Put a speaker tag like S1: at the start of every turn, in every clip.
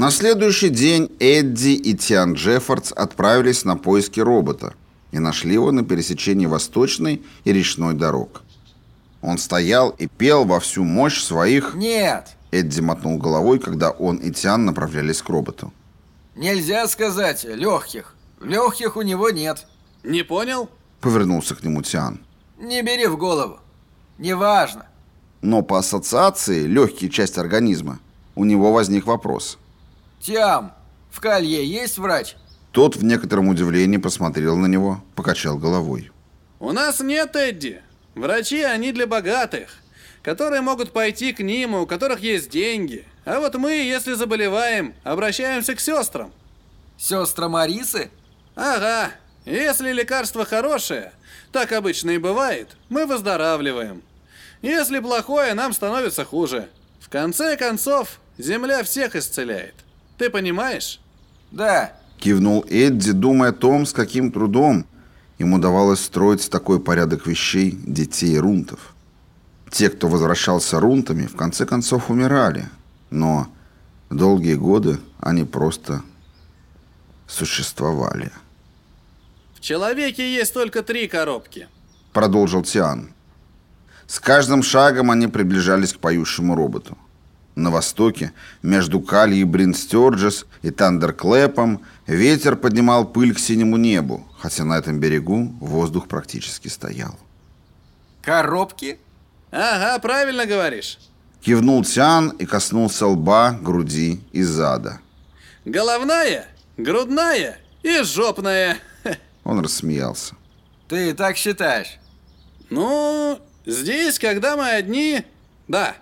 S1: На следующий день Эдди и Тиан Джеффордс отправились на поиски робота и нашли его на пересечении Восточной и речной дорог. Он стоял и пел во всю мощь своих...
S2: Нет,
S1: Эдди мотнул головой, когда он и Тиан направлялись к роботу.
S2: нельзя сказать легких. Легких у него нет.
S3: Не понял?
S1: Повернулся к нему Тиан.
S2: Не бери в голову. Неважно.
S1: Но по ассоциации легкие часть организма у него возник вопрос.
S2: Тям, в Калье есть врач?
S1: Тот в некотором удивлении посмотрел на него, покачал головой.
S3: У нас нет, Эдди. Врачи, они для богатых, которые могут пойти к ним, у которых есть деньги. А вот мы, если заболеваем, обращаемся к сестрам.
S2: Сестра Марисы?
S3: Ага. Если лекарство хорошее, так обычно и бывает, мы выздоравливаем. Если плохое, нам становится хуже. В конце концов, земля всех исцеляет. Ты понимаешь?
S2: Да.
S1: Кивнул Эдди, думая о том, с каким трудом ему давалось строить такой порядок вещей детей рунтов. Те, кто возвращался рунтами, в конце концов умирали, но долгие годы они просто существовали.
S3: В человеке есть только три коробки.
S1: Продолжил Тиан. С каждым шагом они приближались к поющему роботу. На востоке, между Кали и Бринстерджес и Тандерклэпом, ветер поднимал пыль к синему небу, хотя на этом берегу воздух практически стоял.
S2: Коробки?
S3: Ага, правильно говоришь.
S1: Кивнул Тиан и коснулся лба, груди и зада.
S3: Головная, грудная и жопная.
S1: Он рассмеялся.
S2: Ты так считаешь?
S3: Ну, здесь, когда мы одни, да.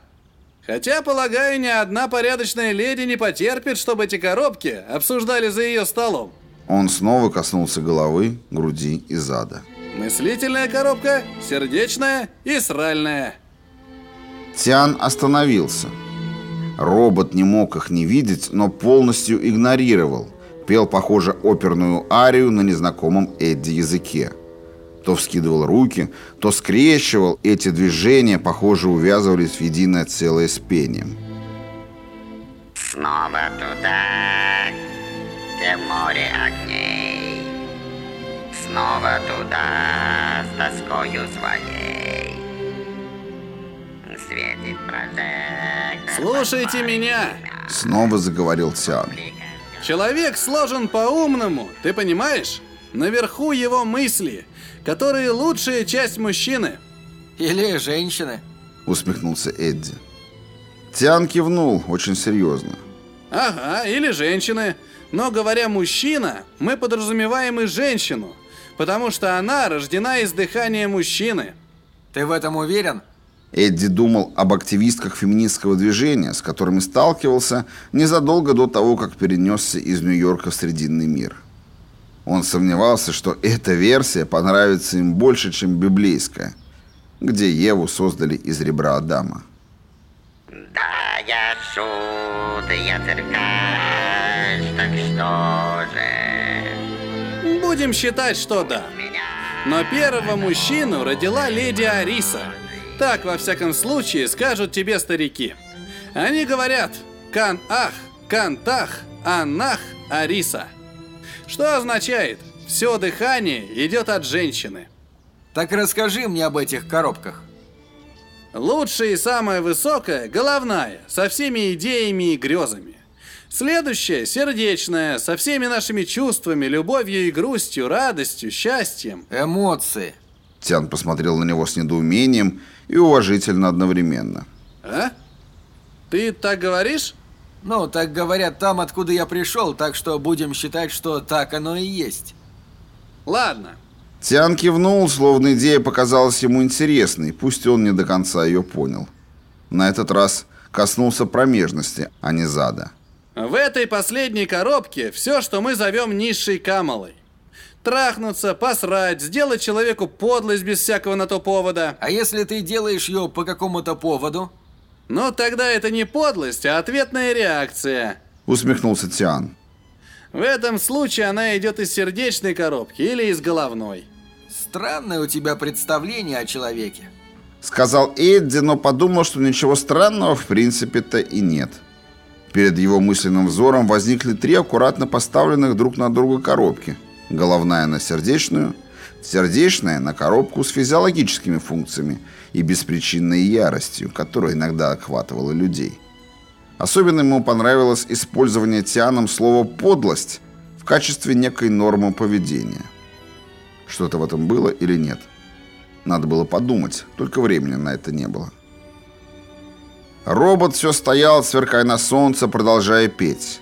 S3: Хотя, полагаю, ни одна порядочная леди не потерпит, чтобы эти коробки обсуждали за ее столом.
S1: Он снова коснулся головы, груди и зада.
S3: Мыслительная коробка, сердечная и сральная.
S1: Тиан остановился. Робот не мог их не видеть, но полностью игнорировал. Пел, похоже, оперную арию на незнакомом Эдди языке. То вскидывал руки, то скрещивал. Эти движения, похоже, увязывались в единое целое с пением.
S4: Снова туда, где море огней. Снова туда, с тоскою своей. Светит прожектор.
S3: Слушайте меня.
S1: Снова заговорил Тиан.
S3: Человек сложен по-умному, ты понимаешь? Наверху его мысли, которые лучшая часть мужчины.
S2: Или женщины?
S1: Усмехнулся Эдди. Тиан кивнул очень серьезно.
S3: Ага, или женщины. Но говоря мужчина, мы подразумеваем и женщину, потому что она рождена из дыхания мужчины.
S2: Ты в этом уверен?
S1: Эдди думал об активистках феминистского движения, с которыми сталкивался незадолго до того, как перенесся из Нью-Йорка в Срединный мир. Он сомневался, что эта версия понравится им больше, чем библейская, где Еву создали из ребра Адама.
S4: Да, я шут, я циркач, так что же?
S3: Будем считать, что да. Но первого мужчину родила леди Ариса. Так, во всяком случае, скажут тебе старики. Они говорят «кан-ах», «кан-тах», «анах», «ариса». Что означает «все дыхание идет от женщины».
S2: Так расскажи мне об этих коробках.
S3: Лучшая и самая высокая – головная, со всеми идеями и грезами. Следующая – сердечная, со всеми нашими чувствами, любовью и грустью, радостью, счастьем.
S2: Эмоции.
S1: Тиан посмотрел на него с недоумением и уважительно одновременно.
S3: А? Ты так говоришь?
S2: Ну, так говорят там, откуда я пришел, так что будем считать, что так оно и есть.
S3: Ладно.
S1: Тиан кивнул, словно идея показалась ему интересной, пусть он не до конца ее понял. На этот раз коснулся промежности, а не зада.
S3: В этой последней коробке все, что мы зовем низшей камалой. Трахнуться, посрать, сделать человеку подлость без всякого на то повода.
S2: А если ты делаешь ее по какому-то поводу?
S3: Но тогда это не подлость, а ответная реакция.
S1: Усмехнулся Тиан.
S3: В этом случае она идет из сердечной коробки или из головной.
S2: Странное у тебя представление о человеке.
S1: Сказал Эдди, но подумал, что ничего странного в принципе-то и нет. Перед его мысленным взором возникли три аккуратно поставленных друг на друга коробки. Головная на сердечную, сердечная на коробку с физиологическими функциями и беспричинной яростью, которая иногда охватывала людей. Особенно ему понравилось использование Тианом слова «подлость» в качестве некой нормы поведения. Что-то в этом было или нет? Надо было подумать, только времени на это не было. Робот все стоял, сверкая на солнце, продолжая петь.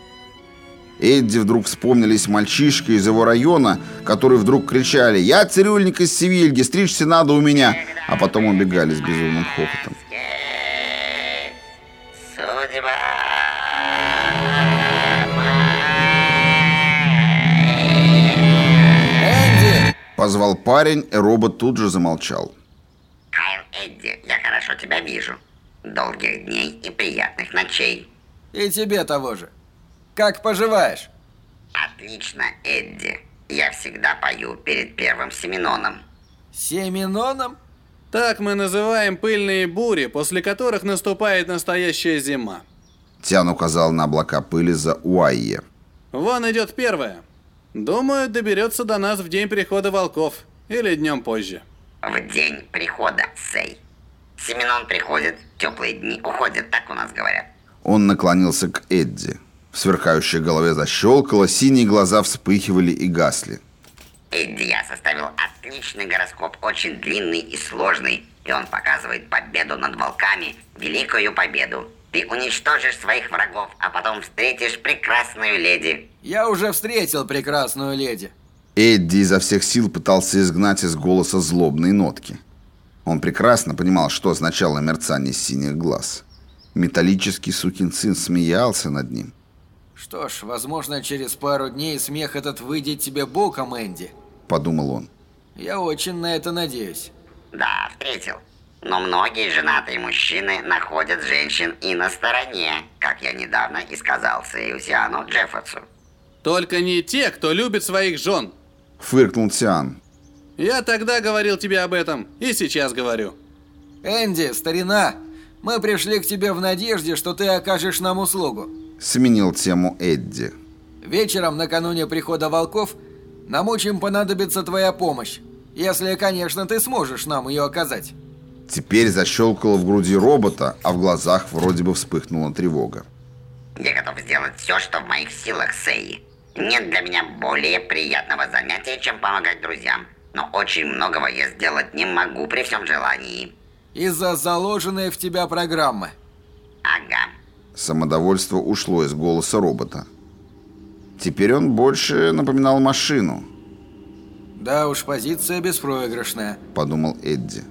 S1: Эдди вдруг вспомнились мальчишки из его района, которые вдруг кричали «Я цирюльник из Севильги, стричься надо у меня!» А потом убегали с безумным хохотом.
S4: Судьба.
S2: Энди!
S1: Позвал парень, и робот тут же замолчал.
S4: Кайл Эдди, я хорошо тебя вижу. Долгих дней и приятных ночей.
S2: И тебе того же. Как поживаешь?
S4: Отлично, Эдди. Я всегда пою перед первым семеноном.
S2: Семеноном?
S3: Так мы называем пыльные бури, после которых наступает настоящая зима.
S1: Тиан указал на облака пыли за Уайе.
S3: Вон идет первая. Думаю, доберется до нас в день прихода волков. Или днем позже.
S4: В день прихода, Сей. Семенон приходит, теплые дни уходят, так у нас говорят.
S1: Он наклонился к Эдди. В сверкающей голове защелкало, синие глаза вспыхивали и гасли.
S4: Эдди, я составил отличный гороскоп, очень длинный и сложный. И он показывает победу над волками, великую победу. Ты уничтожишь своих врагов, а потом встретишь прекрасную леди.
S2: Я уже встретил прекрасную леди.
S1: Эдди изо всех сил пытался изгнать из голоса злобные нотки. Он прекрасно понимал, что означало мерцание синих глаз. Металлический сукин сын смеялся над ним.
S2: Что ж, возможно, через пару дней смех этот выйдет тебе боком, Энди.
S1: Подумал он.
S2: Я очень на это надеюсь.
S4: Да, встретил. Но многие женатые мужчины находят женщин и на стороне, как я недавно и сказал Сеюсиану Джеффордсу.
S3: Только не те, кто любит своих жен.
S1: Фыркнул Тиан.
S3: Я тогда говорил тебе об этом, и сейчас говорю.
S2: Энди, старина, мы пришли к тебе в надежде, что ты окажешь нам услугу.
S1: Сменил тему Эдди.
S2: Вечером, накануне прихода волков, нам очень понадобится твоя помощь. Если, конечно, ты сможешь нам ее оказать.
S1: Теперь защелкало в груди робота, а в глазах вроде бы вспыхнула тревога.
S4: Я готов сделать все, что в моих силах, Сей. Нет для меня более приятного занятия, чем помогать друзьям. Но очень многого я сделать не могу при всем желании.
S2: Из-за заложенной в тебя программы.
S4: Ага.
S1: Самодовольство ушло из голоса робота. Теперь он больше напоминал машину,
S2: Да уж, позиция беспроигрышная.
S1: подумал Эдди.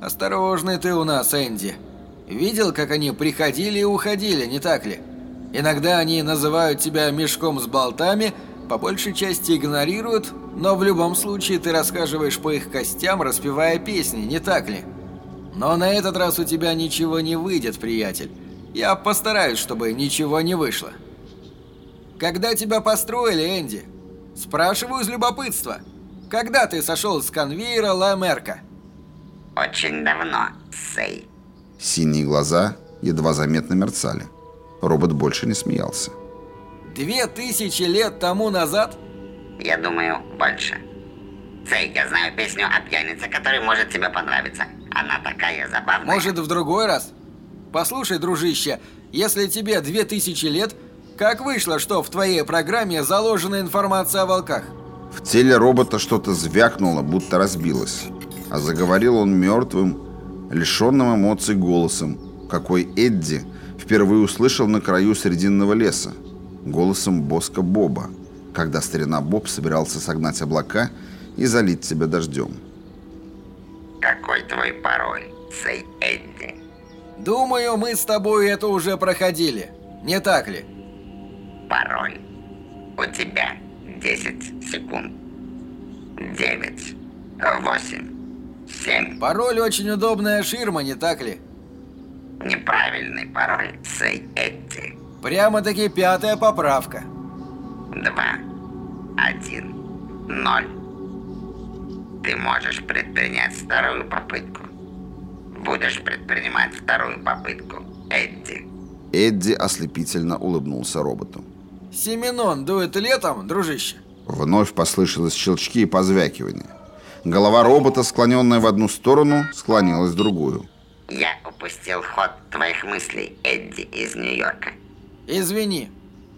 S2: Осторожный ты у нас, Энди. Видел, как они приходили и уходили, не так ли? Иногда они называют тебя мешком с болтами, по большей части игнорируют, но в любом случае ты рассказываешь по их костям, распевая песни, не так ли? Но на этот раз у тебя ничего не выйдет, приятель. Я постараюсь, чтобы ничего не вышло. Когда тебя построили, Энди? Спрашиваю из любопытства. Когда ты сошел с конвейера Ла Мерка?
S4: Очень давно, Сей.
S1: Синие глаза едва заметно мерцали. Робот больше не смеялся.
S2: Две тысячи лет тому назад?
S4: Я думаю, больше. Сей, я знаю песню о пьянице, которая может тебе понравиться. Она такая забавная.
S2: Может, в другой раз? Послушай, дружище, если тебе две тысячи лет, как вышло, что в твоей программе заложена информация о волках?
S1: В теле робота что-то звякнуло, будто разбилось. А заговорил он мертвым, лишенным эмоций голосом, какой Эдди впервые услышал на краю Срединного леса. Голосом Боска Боба, когда старина Боб собирался согнать облака и залить себя дождем.
S4: Какой твой пароль, Сей Эдди?
S2: Думаю, мы с тобой это уже проходили. Не так ли?
S4: Пароль. У тебя 10 секунд. 9, 8, 7.
S2: Пароль очень удобная ширма, не так ли?
S4: Неправильный пароль, Сей Эдди.
S2: Прямо-таки пятая поправка.
S4: 2, 1, 0. Ты можешь предпринять вторую попытку. Будешь предпринимать вторую попытку, Эдди.
S1: Эдди ослепительно улыбнулся роботу.
S2: Семенон дует летом, дружище?
S1: Вновь послышалось щелчки и позвякивания. Голова робота, склоненная в одну сторону, склонилась в другую.
S4: Я упустил ход твоих мыслей, Эдди из Нью-Йорка.
S2: Извини,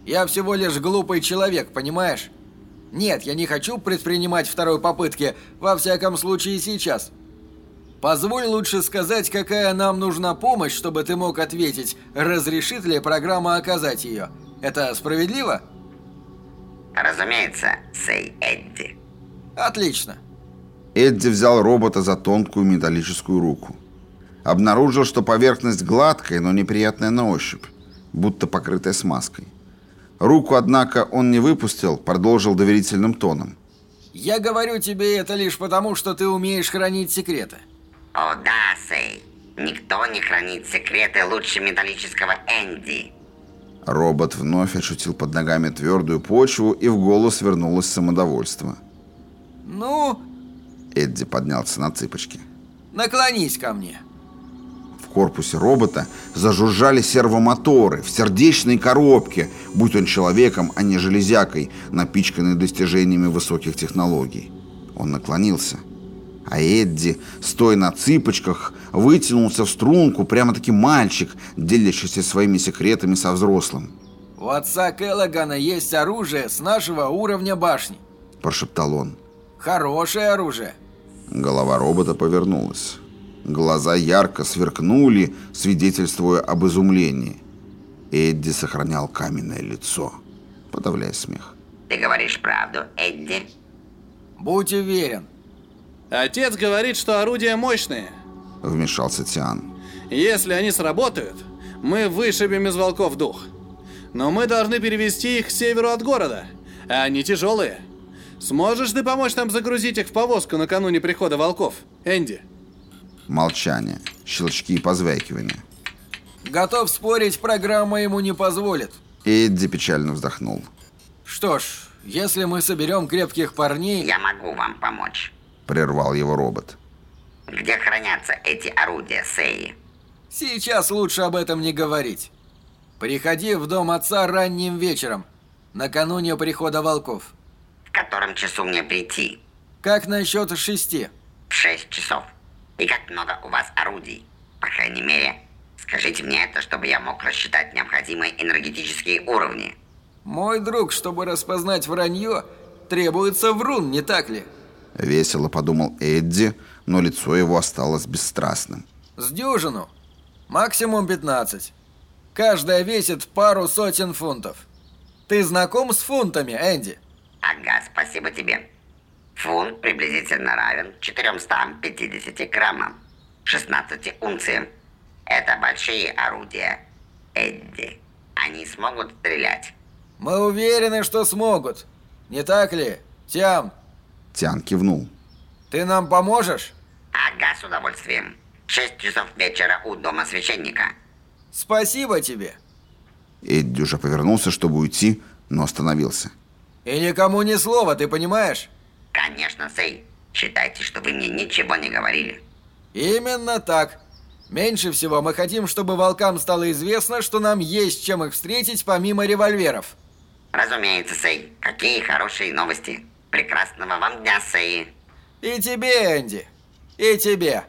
S2: я всего лишь глупый человек, понимаешь? Нет, я не хочу предпринимать второй попытки, во всяком случае сейчас. Позволь лучше сказать, какая нам нужна помощь, чтобы ты мог ответить, разрешит ли программа оказать ее. Это справедливо?
S4: Разумеется, сей Эдди.
S2: Отлично.
S1: Эдди взял робота за тонкую металлическую руку. Обнаружил, что поверхность гладкая, но неприятная на ощупь, будто покрытая смазкой. Руку, однако, он не выпустил, продолжил доверительным тоном.
S2: «Я говорю тебе это лишь потому, что ты умеешь хранить секреты».
S4: «О да, Сей. Никто не хранит секреты лучше металлического Энди».
S1: Робот вновь ощутил под ногами твердую почву, и в голос вернулось самодовольство.
S2: «Ну...»
S1: Эдди поднялся на цыпочки.
S2: «Наклонись ко мне».
S1: В корпусе робота зажужжали сервомоторы в сердечной коробке, будь он человеком, а не железякой, напичканной достижениями высоких технологий. Он наклонился. А Эдди, стоя на цыпочках, вытянулся в струнку, прямо-таки мальчик, делящийся своими секретами со взрослым.
S2: «У отца Келлогана есть оружие с нашего уровня башни», –
S1: прошептал он.
S2: «Хорошее оружие».
S1: Голова робота повернулась. Глаза ярко сверкнули, свидетельствуя об изумлении. Эдди сохранял каменное лицо, подавляя смех.
S4: «Ты говоришь правду, Эдди?»
S2: «Будь уверен,
S3: Отец говорит, что орудия мощные.
S1: Вмешался Тиан.
S3: Если они сработают, мы вышибем из волков дух. Но мы должны перевести их к северу от города, они тяжелые. Сможешь ты помочь нам загрузить их в повозку накануне прихода волков, Энди?
S1: Молчание, щелчки и позвякивания.
S2: Готов спорить, программа ему не позволит.
S1: Эдди печально вздохнул.
S2: Что ж, если мы соберем крепких парней...
S4: Я могу вам помочь.
S1: — прервал его робот.
S4: «Где хранятся эти орудия, Сеи?»
S2: «Сейчас лучше об этом не говорить. Приходи в дом отца ранним вечером, накануне прихода волков».
S4: «В котором часу мне прийти?»
S2: «Как насчет шести?»
S4: «В шесть часов. И как много у вас орудий? По крайней мере, скажите мне это, чтобы я мог рассчитать необходимые энергетические уровни».
S2: «Мой друг, чтобы распознать вранье, требуется врун, не так ли?»
S1: Весело подумал Эдди, но лицо его осталось бесстрастным.
S2: «С дюжину. Максимум 15. Каждая весит пару сотен фунтов. Ты знаком с фунтами, Энди?»
S4: «Ага, спасибо тебе. Фунт приблизительно равен 450 граммам, 16 унциям. Это большие орудия, Эдди. Они смогут стрелять?»
S2: «Мы уверены, что смогут. Не так ли, Тям?»
S1: Тян кивнул.
S2: «Ты нам поможешь?»
S4: «Ага, с удовольствием. Шесть часов вечера у дома священника».
S2: «Спасибо тебе».
S1: Эдди уже повернулся, чтобы уйти, но остановился.
S2: «И никому ни слова, ты понимаешь?»
S4: «Конечно, Сей. Считайте, что вы мне ничего не говорили».
S2: «Именно так. Меньше всего мы хотим, чтобы волкам стало известно, что нам есть чем их встретить помимо револьверов».
S4: «Разумеется, Сей. Какие хорошие новости». Прекрасного вам дня, Сэй.
S2: И тебе, Энди. И тебе.